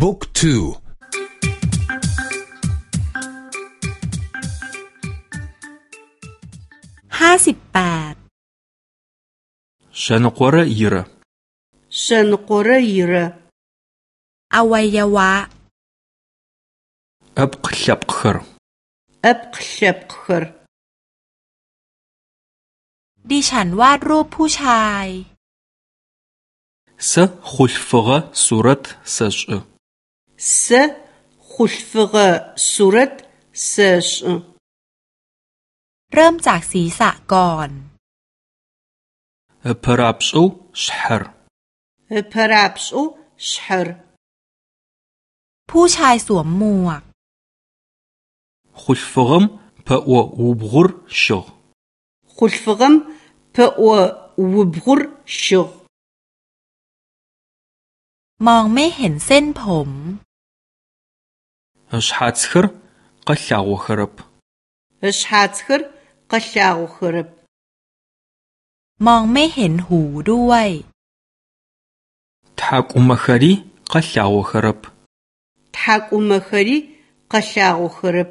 บุ๊กทูห้าสิบแปดฉันกรยีระันกรยระอวัยวะ อับกลับขรอับกลับขรดิฉันวาดรูปผู้ชายซขุ ل ف غ ه ص و ر ต س ش จ Сэ х у л ъ ф ы г ъ э сурэт сэшӏы. เริ่มจากศีรษะก п э р а п ш ӏ у ш х ь э р ы п э р а п ш ӏ у ш х ь э р Пучай с у ว м หมวก х у л ъ ф ы г ъ э м пэӏо убгъур ш ы г ъ х у л ъ ф ы г ъ э м пэӏо убгъур ш ы г ъ มองไม่เห็นเส้นผม Ышъхьацхэр къэлъагъохэрэп. Ышъхьацхэр къэлъагъохэрэп. มองไม่เห็นหูด้วย ทากุมะครีกัลลาวครบทากุมะครีกัลลาวครบ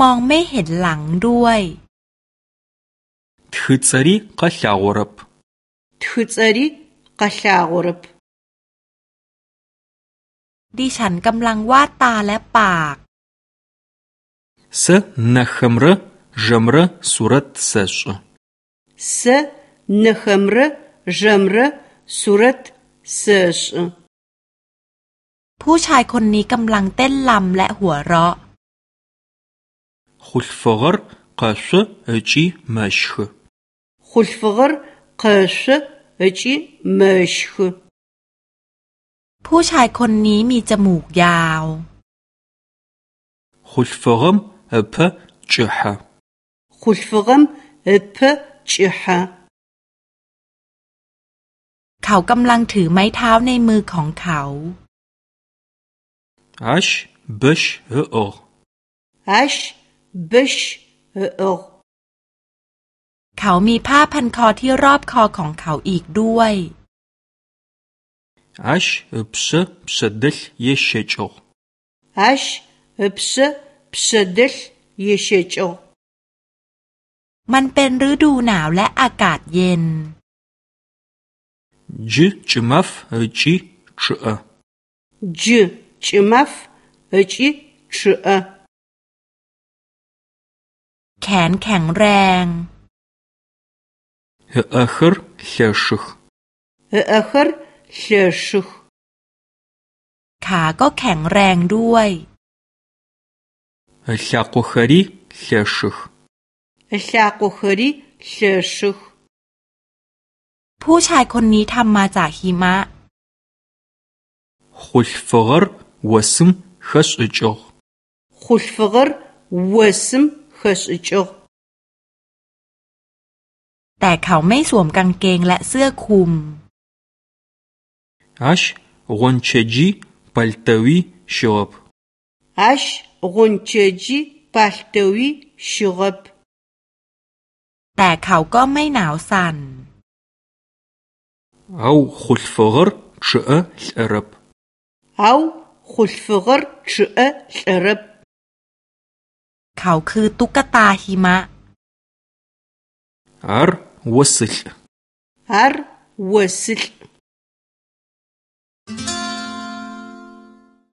มองไม่เห็นหลังด้วยทึซรีกัลลาวรบทึซรีกัลลาวรบดิฉันกำลังวาดตาและปากซสนะฮัมรจัมรสุรัตเซชสนะฮัมรจัมรสุรัตเซชผู้ชายคนนี้กำลังเต้นลำและหัวเราะ คุลฟอร์กาชเอจีมาชคุลฟอร์กาชเอจีมาชผู้ชายคนนี้มีจมูกยาว เขากำลังถือไม้เท้าในมือของเขาอัชบชเอออ ъ Аш ช э ชเออเขามีผ้าพันคอที่รอบคอของเขาอีกด้วย Ащ ыпшъэ пшъэдэлъ ещэкӏыгъ. Ащ ыпшъэ пшъэдэлъ ещэкӏыгъ. มันเป็นฤดูหนาวและอากาศเย็น джы чӏымэф ыкӏи чъыӏэ. джы чӏымэф ыкӏи чъыӏэ. แขนแข็งแรง ыӏэхэр лъэшых. ыӏэхэр เชื่อชุกขา ก็แข็งแรงด้วยอชากุฮารีเชื่อชุกอชากุฮรีเชื่อชุกผู้ชายคนนี้ทำมาจากหิมะขุลฟกรวสมขัสอจกขุลฟกรวสมขัสอจกแต่เขาไม่สวมกางเกงและเสื้อคลุม Ащ гъончэджи пэлътэуи щыгъэп. Ащ гъончэджи пэлътэуи щыгъэп. แต่เขาก็ไม่หนาวสั่น Ау хъулъфыгъэр чъыӏэ лӏэрэп. Ау хъулъфыгъэр чъыӏэ лӏэрэп. เขาคือตุ๊กตาหิมะ Ар осылӏ. Ар осылӏ.